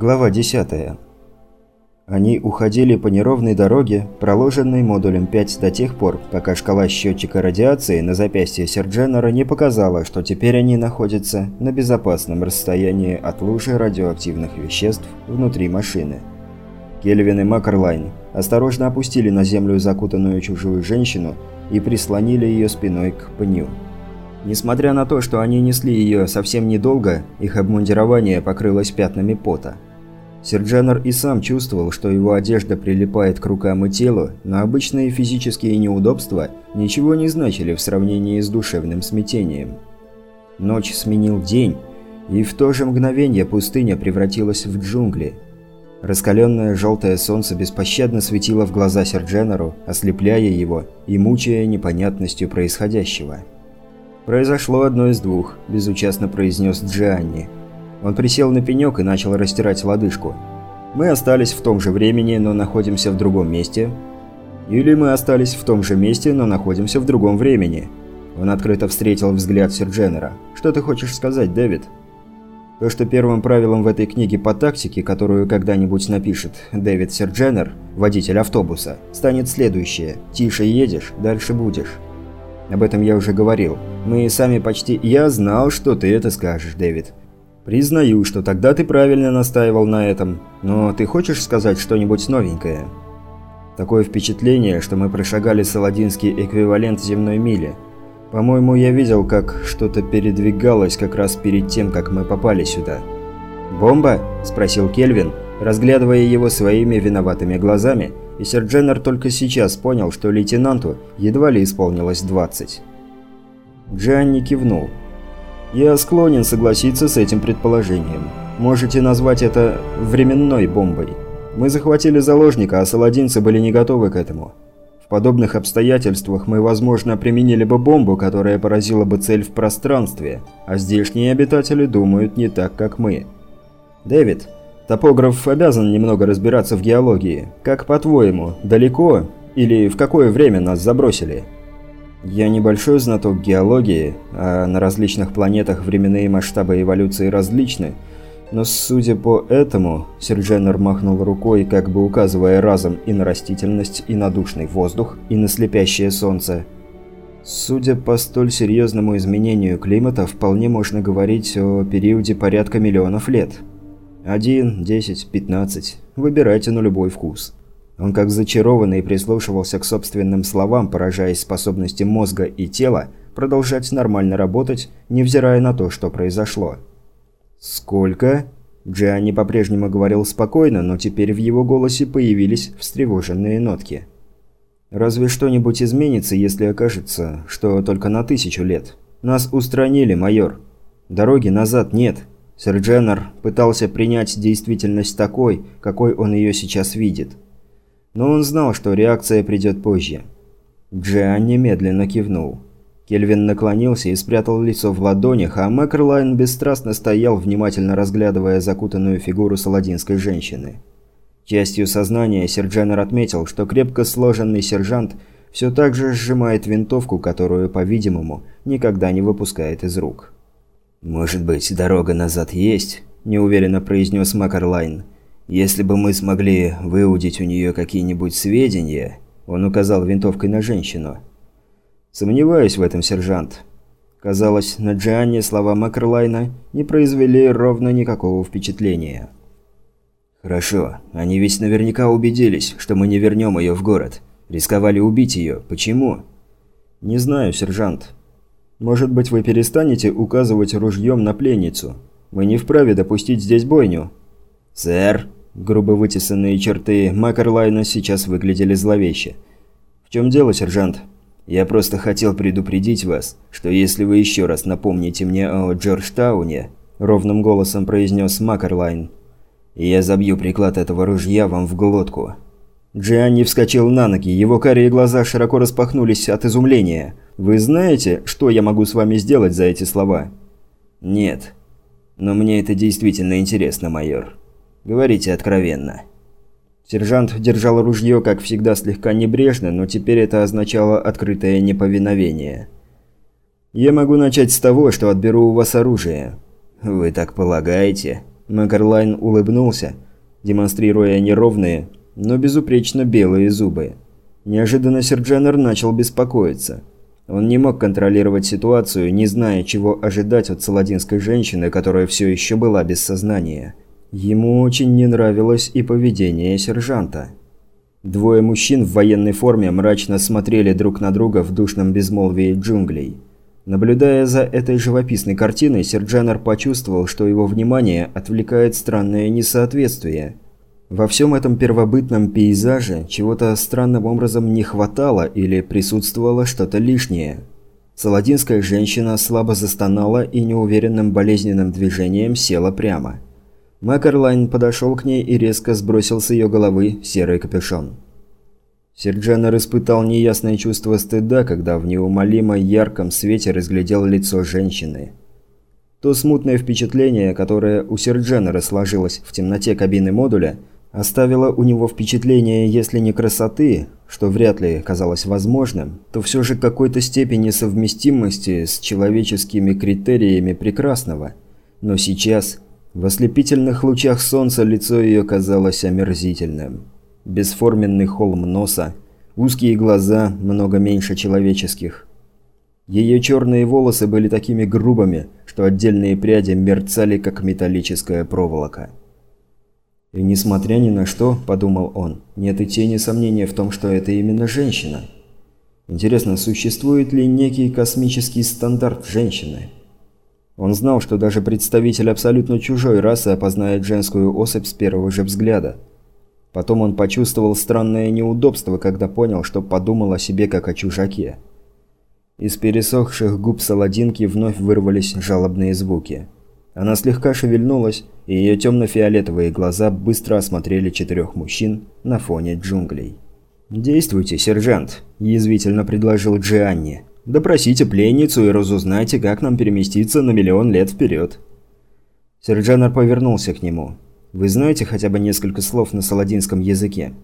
Глава 10. Они уходили по неровной дороге, проложенной модулем 5 до тех пор, пока шкала счетчика радиации на запястье Сердженера не показала, что теперь они находятся на безопасном расстоянии от лужи радиоактивных веществ внутри машины. Кельвин и Макарлайн осторожно опустили на землю закутанную чужую женщину и прислонили ее спиной к пню. Несмотря на то, что они несли ее совсем недолго, их обмундирование покрылось пятнами пота. Серджанер и сам чувствовал, что его одежда прилипает к рукам и телу, но обычные физические неудобства ничего не значили в сравнении с душевным смятением. Ночь сменил день, и в то же мгновение пустыня превратилась в джунгли. Раскаленное желтое солнце беспощадно светило в глаза Серджанеру, ослепляя его и мучая непонятностью происходящего. «Произошло одно из двух», – безучастно произнес Джианни – он присел на пенек и начал растирать лодыжку. Мы остались в том же времени, но находимся в другом месте. Или мы остались в том же месте, но находимся в другом времени. Он открыто встретил взгляд Сердженера. «Что ты хочешь сказать, Дэвид?» То, что первым правилом в этой книге по тактике, которую когда-нибудь напишет Дэвид Сердженер, водитель автобуса, станет следующее. «Тише едешь, дальше будешь». Об этом я уже говорил. Мы сами почти... Я знал, что ты это скажешь, Дэвид. «Признаю, что тогда ты правильно настаивал на этом, но ты хочешь сказать что-нибудь новенькое?» Такое впечатление, что мы прошагали саладинский эквивалент земной мили. По-моему, я видел, как что-то передвигалось как раз перед тем, как мы попали сюда. «Бомба?» – спросил Кельвин, разглядывая его своими виноватыми глазами, и Сердженер только сейчас понял, что лейтенанту едва ли исполнилось 20. Джанни кивнул. Я склонен согласиться с этим предположением. Можете назвать это временной бомбой. Мы захватили заложника, а саладинцы были не готовы к этому. В подобных обстоятельствах мы, возможно, применили бы бомбу, которая поразила бы цель в пространстве, а здешние обитатели думают не так, как мы. Дэвид, топограф обязан немного разбираться в геологии. Как по-твоему, далеко или в какое время нас забросили?» Я небольшой знаток геологии, а на различных планетах временные масштабы эволюции различны, но судя по этому, Сердженер махнул рукой, как бы указывая разом и на растительность, и на душный воздух, и на слепящее солнце. Судя по столь серьезному изменению климата, вполне можно говорить о периоде порядка миллионов лет. Один, десять, пятнадцать. Выбирайте на любой вкус. Он как зачарованный прислушивался к собственным словам, поражаясь способности мозга и тела продолжать нормально работать, невзирая на то, что произошло. «Сколько?» Джианни по-прежнему говорил спокойно, но теперь в его голосе появились встревоженные нотки. «Разве что-нибудь изменится, если окажется, что только на тысячу лет? Нас устранили, майор. Дороги назад нет». Сэр Дженнер пытался принять действительность такой, какой он ее сейчас видит – но он знал, что реакция придет позже. Джиан немедленно кивнул. Кельвин наклонился и спрятал лицо в ладонях, а Макрлайн бесстрастно стоял, внимательно разглядывая закутанную фигуру саладинской женщины. Частью сознания Серджанер отметил, что крепко сложенный сержант все так же сжимает винтовку, которую, по-видимому, никогда не выпускает из рук. «Может быть, дорога назад есть?» – неуверенно произнес Макарлайн. Если бы мы смогли выудить у нее какие-нибудь сведения, он указал винтовкой на женщину. Сомневаюсь в этом, сержант. Казалось, на Джианне слова Макрлайна не произвели ровно никакого впечатления. «Хорошо. Они ведь наверняка убедились, что мы не вернем ее в город. Рисковали убить ее. Почему?» «Не знаю, сержант. Может быть, вы перестанете указывать ружьем на пленницу? Мы не вправе допустить здесь бойню». «Сэр!» Грубо вытесанные черты Макарлайна сейчас выглядели зловеще. «В чем дело, сержант?» «Я просто хотел предупредить вас, что если вы еще раз напомните мне о Джорджтауне», – ровным голосом произнес Макарлайн, – «я забью приклад этого ружья вам в глотку». Джианни вскочил на ноги, его карие глаза широко распахнулись от изумления. «Вы знаете, что я могу с вами сделать за эти слова?» «Нет. Но мне это действительно интересно, майор». Говорите откровенно». Сержант держал ружье, как всегда, слегка небрежно, но теперь это означало открытое неповиновение. «Я могу начать с того, что отберу у вас оружие». «Вы так полагаете?» Макарлайн улыбнулся, демонстрируя неровные, но безупречно белые зубы. Неожиданно Сердженер начал беспокоиться. Он не мог контролировать ситуацию, не зная, чего ожидать от саладинской женщины, которая все еще была без сознания. Ему очень не нравилось и поведение сержанта. Двое мужчин в военной форме мрачно смотрели друг на друга в душном безмолвии джунглей. Наблюдая за этой живописной картиной, Серджанер почувствовал, что его внимание отвлекает странное несоответствие. Во всем этом первобытном пейзаже чего-то странным образом не хватало или присутствовало что-то лишнее. Саладинская женщина слабо застонала и неуверенным болезненным движением села прямо. Макарлайн подошел к ней и резко сбросил с ее головы серый капюшон. Серджанер испытал неясное чувство стыда, когда в неумолимо ярком свете разглядел лицо женщины. То смутное впечатление, которое у Серджанера сложилось в темноте кабины модуля, оставило у него впечатление, если не красоты, что вряд ли казалось возможным, то все же какой-то степени совместимости с человеческими критериями прекрасного. Но сейчас, в ослепительных лучах солнца, лицо ее казалось омерзительным бесформенный холм носа, узкие глаза, много меньше человеческих. Ее черные волосы были такими грубыми, что отдельные пряди мерцали, как металлическая проволока. «И несмотря ни на что, — подумал он, — нет и тени сомнения в том, что это именно женщина. Интересно, существует ли некий космический стандарт женщины?» Он знал, что даже представитель абсолютно чужой расы опознает женскую особь с первого же взгляда – Потом он почувствовал странное неудобство, когда понял, что подумал о себе как о чужаке. Из пересохших губ Саладинки вновь вырвались жалобные звуки. Она слегка шевельнулась, и ее темно-фиолетовые глаза быстро осмотрели четырех мужчин на фоне джунглей. «Действуйте, сержант», – язвительно предложил Джианни. «Допросите пленницу и разузнайте, как нам переместиться на миллион лет вперед». Серджанер повернулся к нему. Вы знаете хотя бы несколько слов на саладинском языке?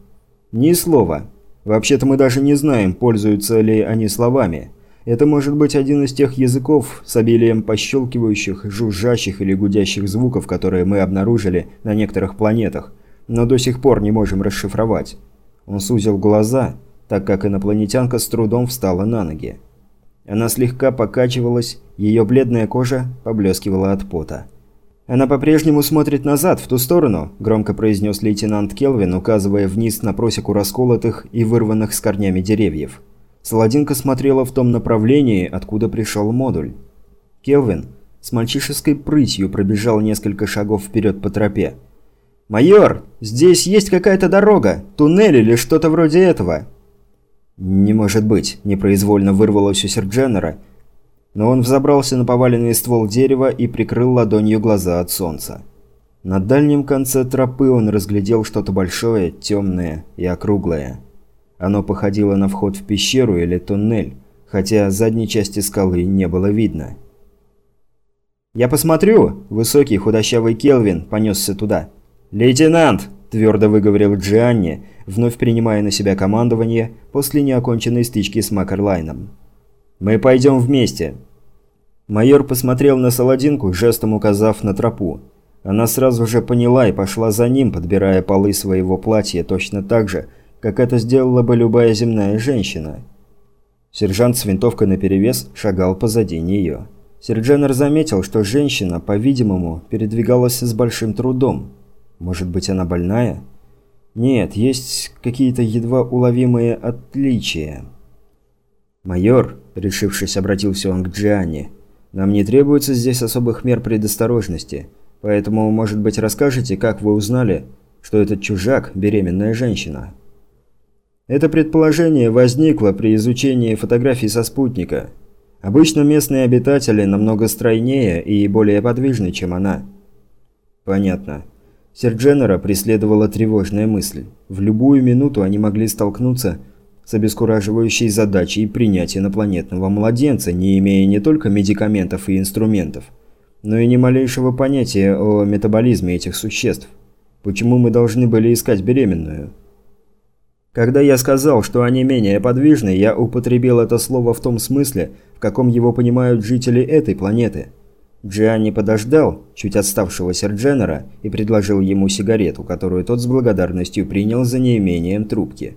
Ни слова. Вообще-то мы даже не знаем, пользуются ли они словами. Это может быть один из тех языков с обилием пощелкивающих, жужжащих или гудящих звуков, которые мы обнаружили на некоторых планетах, но до сих пор не можем расшифровать. Он сузил глаза, так как инопланетянка с трудом встала на ноги. Она слегка покачивалась, ее бледная кожа поблескивала от пота. «Она по-прежнему смотрит назад, в ту сторону», – громко произнес лейтенант Келвин, указывая вниз на просеку расколотых и вырванных с корнями деревьев. Саладинка смотрела в том направлении, откуда пришел модуль. Келвин с мальчишеской прытью пробежал несколько шагов вперед по тропе. «Майор, здесь есть какая-то дорога, туннель или что-то вроде этого». «Не может быть», – непроизвольно вырвалось у Сердженера – но он взобрался на поваленный ствол дерева и прикрыл ладонью глаза от солнца. На дальнем конце тропы он разглядел что-то большое, темное и округлое. Оно походило на вход в пещеру или туннель, хотя задней части скалы не было видно. «Я посмотрю!» – высокий худощавый Келвин понесся туда. «Лейтенант!» – твердо выговорил Джианни, вновь принимая на себя командование после неоконченной стычки с Макерлайном. «Мы пойдем вместе. Майор посмотрел на Саладинку, жестом указав на тропу. Она сразу же поняла и пошла за ним, подбирая полы своего платья точно так же, как это сделала бы любая земная женщина. Сержант с винтовкой наперевес шагал позади нее. Серджанер заметил, что женщина, по-видимому, передвигалась с большим трудом. Может быть, она больная? Нет, есть какие-то едва уловимые отличия. «Майор», – решившись, обратился он к Джианни, нам не требуется здесь особых мер предосторожности, поэтому, может быть, расскажете, как вы узнали, что этот чужак – беременная женщина?» Это предположение возникло при изучении фотографий со спутника. Обычно местные обитатели намного стройнее и более подвижны, чем она. Понятно. Сердженера преследовала тревожная мысль. В любую минуту они могли столкнуться с обескураживающей задачей принять инопланетного младенца, не имея не только медикаментов и инструментов, но и ни малейшего понятия о метаболизме этих существ. Почему мы должны были искать беременную? Когда я сказал, что они менее подвижны, я употребил это слово в том смысле, в каком его понимают жители этой планеты. Джианни подождал чуть отставшего Сердженера и предложил ему сигарету, которую тот с благодарностью принял за неимением трубки.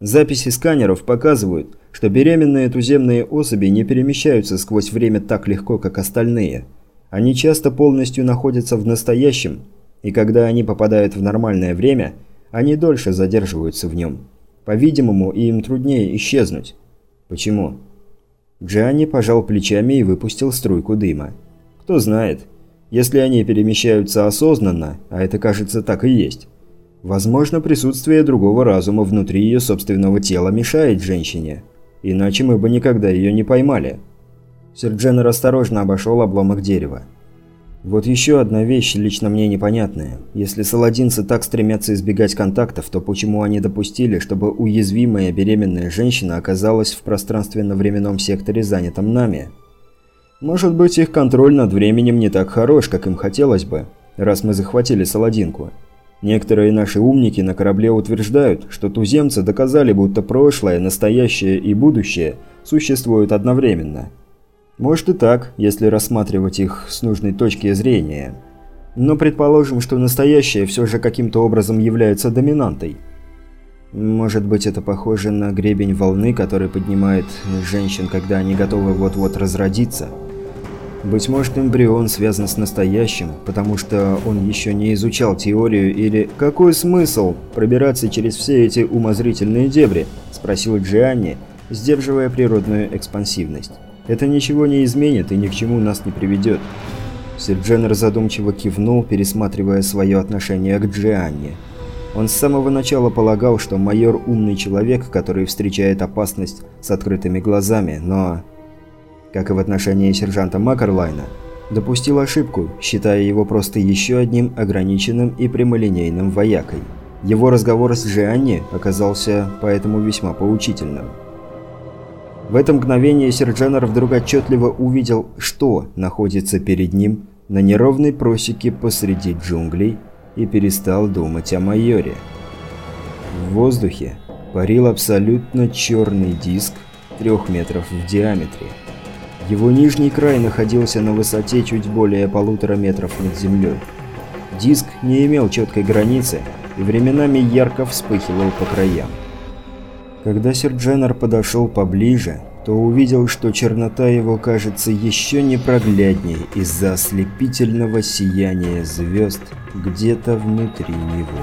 Записи сканеров показывают, что беременные туземные особи не перемещаются сквозь время так легко, как остальные. Они часто полностью находятся в настоящем, и когда они попадают в нормальное время, они дольше задерживаются в нем. По-видимому, им труднее исчезнуть. Почему? Джианни пожал плечами и выпустил струйку дыма. Кто знает, если они перемещаются осознанно, а это кажется так и есть, возможно присутствие другого разума внутри ее собственного тела мешает женщине. Иначе мы бы никогда ее не поймали. Сердженер осторожно обошел обломок дерева. Вот еще одна вещь лично мне непонятная. Если саладинцы так стремятся избегать контактов, то почему они допустили, чтобы уязвимая беременная женщина оказалась в пространственно-временном секторе, занятом нами? Может быть, их контроль над временем не так хорош, как им хотелось бы, раз мы захватили Саладинку. Некоторые наши умники на корабле утверждают, что туземцы доказали, будто прошлое, настоящее и будущее существуют одновременно – может и так, если рассматривать их с нужной точки зрения. Но предположим, что настоящее все же каким-то образом является доминантой. Может быть это похоже на гребень волны, который поднимает женщин, когда они готовы вот-вот разродиться. Быть может эмбрион связан с настоящим, потому что он еще не изучал теорию или «Какой смысл пробираться через все эти умозрительные дебри?» – спросил Джианни, сдерживая природную экспансивность. Это ничего не изменит и ни к чему нас не приведет. Сердженер задумчиво кивнул, пересматривая свое отношение к Джианне. Он с самого начала полагал, что майор умный человек, который встречает опасность с открытыми глазами, но... Как и в отношении сержанта Макарлайна, допустил ошибку, считая его просто еще одним ограниченным и прямолинейным воякой. Его разговор с Джианни оказался поэтому весьма поучительным. В это мгновение Серджанер вдруг отчетливо увидел, что находится перед ним на неровной просеке посреди джунглей и перестал думать о майоре. В воздухе парил абсолютно черный диск трех метров в диаметре. Его нижний край находился на высоте чуть более полутора метров над землей. Диск не имел четкой границы и временами ярко вспыхивал по краям. Когда Сердженер подошел поближе, то увидел, что чернота его кажется еще непроглядней из-за ослепительного сияния звезд где-то внутри него.